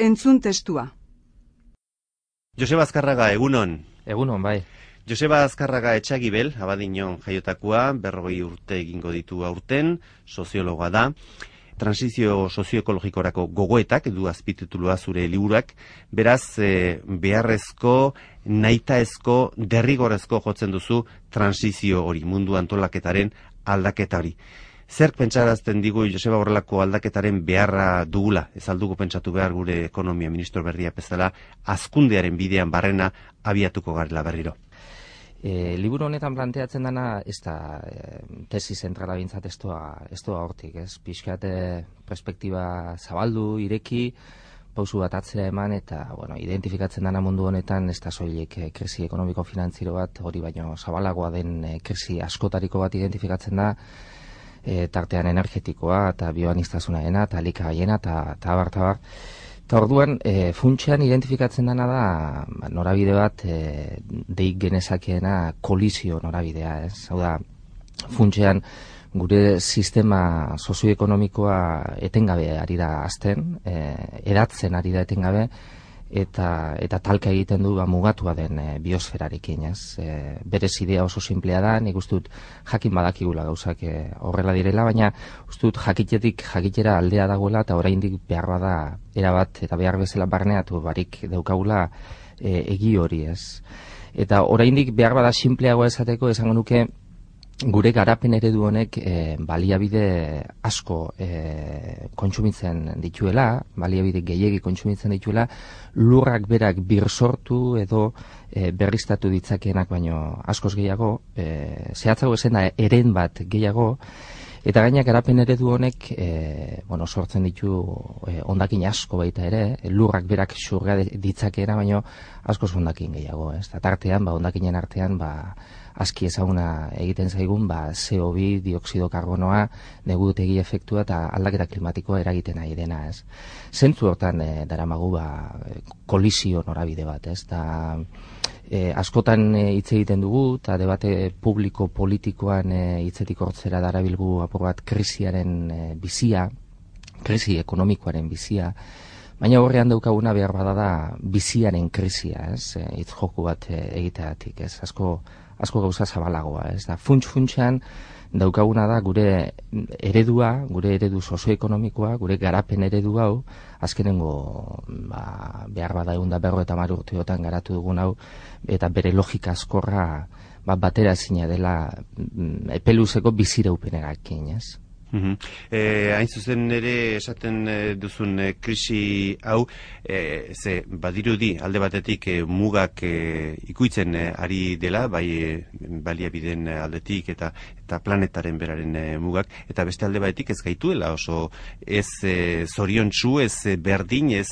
Entzun testua. Joseba Azkarraga, egunon. Egunon, bai. Joseba Azkarraga etxagibel, abadinon jaiotakoa, berrogei urte egingo ditu aurten, soziologoa da. Transizio sozioekologikorako gogoetak, du azpititulua zure liburak, beraz, e, beharrezko, naitaezko, derrigorezko jotzen duzu transizio hori, mundu antolaketaren aldaketa hori. Zerk pentsarazten digu Joseba horrelako aldaketaren beharra dugula, ez aldugu pentsatu behar gure ekonomia ministro berria bezala, azkundearen bidean barrena abiatuko garela berriro. E, liburu honetan planteatzen dana, ez da e, tesi zentrala bintzat ez doa hortik, ez? Piskat perspektiba zabaldu, ireki, pausu bat atzera eman, eta, bueno, identifikatzen dana mundu honetan, ez da soilik e, krisi ekonomiko-finanziro bat, hori baino zabalagoa den e, krisi askotariko bat identifikatzen da, e, tartean energetikoa eta bioanistazunaena eta likagaiena eta tabar tabar. Eta orduan, e, funtsean identifikatzen dena da ba, norabide bat e, deik genezakeena kolizio norabidea, ez? Hau da, funtsean gure sistema sozioekonomikoa etengabe ari da azten, e, eratzen ari da etengabe, eta eta talka egiten du ba mugatua den e, biosferarekin, ez? E, berez idea oso simplea da, nik ustut jakin badakigula gauzak e, horrela direla, baina ustut jakitetik jakitera aldea dagoela eta oraindik behar bada erabat eta behar bezala barneatu barik daukagula e, egi hori, ez? Eta oraindik behar bada simpleagoa esateko esango nuke gure garapen eredu honek e, baliabide asko e, kontsumitzen dituela, baliabide gehiegi kontsumitzen dituela, lurrak berak bir sortu edo e, berriztatu ditzakeenak baino askoz gehiago, e, zehatzago ezen da eren bat gehiago, Eta gainak garapen eredu honek e, bueno, sortzen ditu e, ondakin asko baita ere, lurrak berak xurga ditzakeena, baino asko ondakin gehiago. Ez? tartean, ba, ondakinen artean, ba, aski ezaguna egiten zaigun ba CO2 dioksido karbonoa negutegi efektua eta aldaketa klimatikoa eragiten nahi dena, ez. Zentzu hortan e, daramagu ba kolisio norabide bat, ez? Ta e, askotan eh, hitz egiten dugu eta debate publiko politikoan hitzetik hortzera darabilgu apur bat krisiaren e, bizia, krisi ekonomikoaren bizia, Baina horrean daukaguna behar bada da biziaren krisia, ez? Hitz joku bat egiteatik, ez? Asko asko gauza zabalagoa, ez da, funts funtsean daukaguna da gure eredua, gure eredu sozioekonomikoa, gure garapen eredu hau, azkenengo ba, behar bada egun da berro eta maru urteotan garatu dugun hau, eta bere logika askorra ba, batera zina dela mm, epeluzeko bizira upenerakin, ez? Mm hain zuzen ere esaten eh, duzun e, krisi hau, e, ze badirudi alde batetik mugak ikuitzen ari dela, bai e, baliabiden aldetik eta eta planetaren beraren mugak, eta beste alde batetik ez gaituela oso ez e, zoriontsu, ez berdin, ez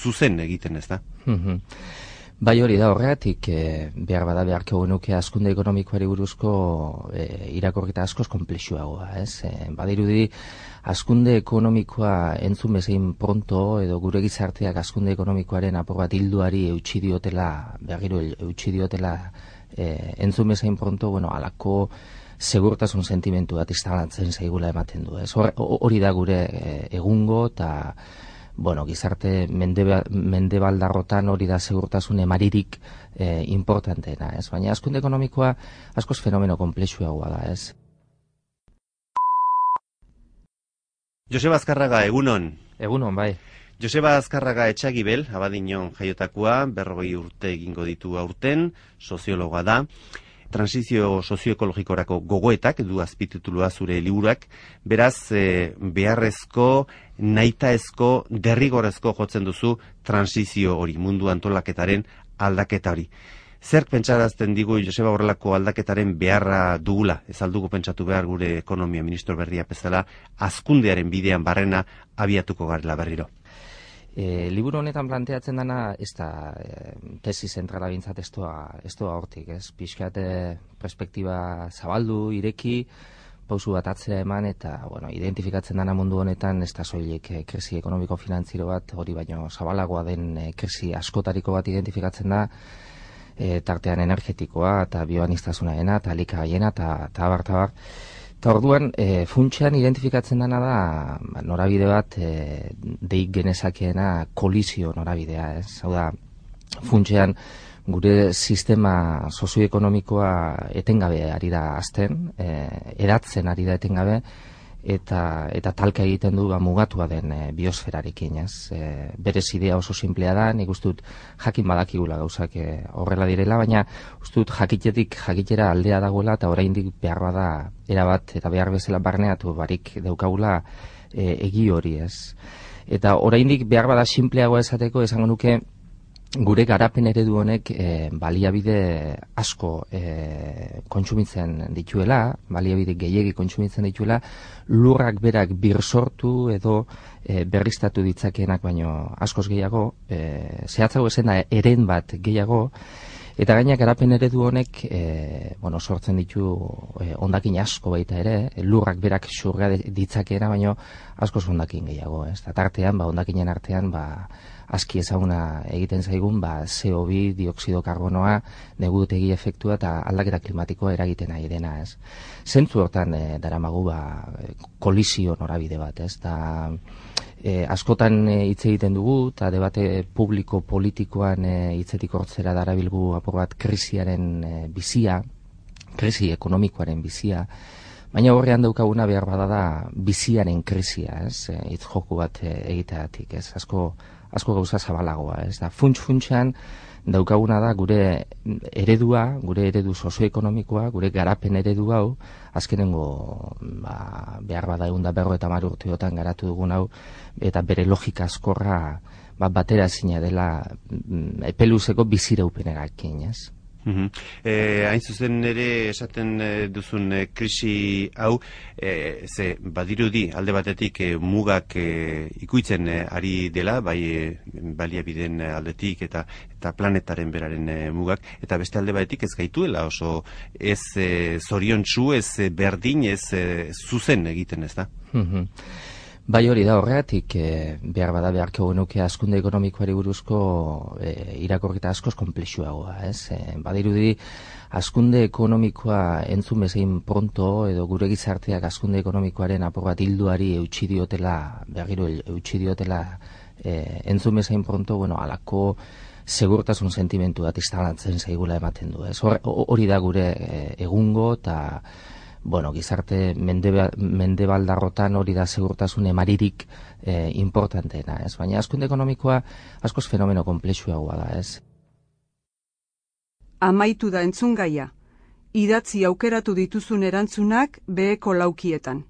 zuzen egiten ez da. Mm Bai hori da horregatik e, behar bada beharko genuke askunde ekonomikoari buruzko e, irakorketa askoz komplexuagoa, ez? E, badirudi askunde ekonomikoa entzun bezein pronto edo gure gizarteak askunde ekonomikoaren apur bat hilduari eutxi diotela, berriro eutxi diotela e, entzun bezein pronto, bueno, alako segurtasun sentimentu bat instalatzen zaigula ematen du, ez? Hori da gure e, egungo eta bueno, gizarte mendebaldarrotan hori da segurtasun emaririk e, importanteena, ez? Baina askunde ekonomikoa askoz fenomeno komplexuagoa da, ez? Joseba Azkarraga, egunon. Egunon, bai. Joseba Azkarraga etxagibel, abadinon jaiotakoa, berrogei urte egingo ditu aurten, soziologa da transizio sozioekologikorako gogoetak du azpititulua zure liburak, beraz e, beharrezko, naitaezko, derrigorezko jotzen duzu transizio hori, mundu antolaketaren aldaketa hori. Zer pentsarazten digu Joseba horrelako aldaketaren beharra dugula, ez aldugu pentsatu behar gure ekonomia ministro berria pezala, azkundearen bidean barrena abiatuko garela berriro. E, liburu honetan planteatzen dana, ez da e, tesi zentrala bintzat ez doa hortik, ez? Piskat perspektiba zabaldu, ireki, pausu bat atzera eman, eta, bueno, identifikatzen dana mundu honetan, ez da soilik e, krisi ekonomiko-finanziro bat, hori baino zabalagoa den e, krisi askotariko bat identifikatzen da, e, tartean energetikoa, eta bioanistazunarena, eta likagaiena, eta abar, eta abar, Eta orduan, e, funtsean identifikatzen dena da, ba, norabide bat, e, deik genezakeena kolizio norabidea, ez? Hau da, funtsean, gure sistema sozioekonomikoa etengabe ari da azten, e, edatzen ari da etengabe, eta eta talka egiten du ba mugatua den e, biosferarekin, ez? E, berez idea oso simplea da, nik dut jakin badakigula gauzak e, horrela direla, baina dut jakitetik jakitera aldea dagoela eta oraindik behar bada erabat eta behar bezala barneatu barik daukagula e, egi hori, ez? Eta oraindik behar bada simpleagoa esateko esango nuke gure garapen eredu honek e, baliabide asko e, kontsumitzen dituela, baliabide gehiegi kontsumitzen dituela, lurrak berak bir sortu edo e, berriztatu ditzakeenak baino askoz gehiago, e, zehatzago ezen da eren bat gehiago, Eta gaina garapen eredu honek e, bueno, sortzen ditu e, ondakin asko baita ere, lurrak berak xurga ditzakeena, baino asko ondakin gehiago. Ez? Eta tartean, ba, ondakinen artean, ba, aski ezaguna egiten zaigun ba CO2 dioksido karbonoa negutegi efektua eta aldaketa klimatikoa eragiten nahi dena, ez. Zentzu hortan e, daramagu ba kolisio norabide bat, ez? Da e, askotan eh, hitz egiten dugu eta debate publiko politikoan e, hitzetik hortzera darabilgu apur bat krisiaren bizia, krisi ekonomikoaren bizia, Baina horrean daukaguna behar bada da biziaren krisia, ez? Hitz joku bat egiteatik, ez? Asko asko gauza zabalagoa, ez da, funts funtsan daukaguna da gure eredua, gure eredu sozioekonomikoa, gure garapen eredu hau, azkenengo ba, behar bada egun da berro eta maru urteotan garatu dugun hau, eta bere logika askorra ba, batera zina dela mm, epeluzeko bizira upenerakin, ez? Mm hain zuzen ere esaten eh, duzun e, krisi hau, e, ze badirudi alde batetik mugak ikuitzen ari dela, bai e, baliabiden aldetik eta eta planetaren beraren mugak, eta beste alde batetik ez gaituela oso ez e, zoriontsu, ez berdin, ez zuzen egiten ez da. Mm Bai hori da horregatik e, behar bada beharko genuke askunde ekonomikoari buruzko e, irakorketa askoz komplexuagoa, ez? E, badirudi askunde ekonomikoa entzun bezein pronto edo gure gizarteak askunde ekonomikoaren apur bat hilduari eutxi diotela, berriro eutxi diotela e, entzun bezein pronto, bueno, alako segurtasun sentimentu bat instalatzen zaigula ematen du, ez? Hori da gure egungo eta bueno, gizarte mendebaldarrotan hori da segurtasun emaririk e, importanteena, ez? Baina askunde ekonomikoa askoz fenomeno komplexuagoa da, ez? Amaitu da entzun gaia. Idatzi aukeratu dituzun erantzunak beheko laukietan.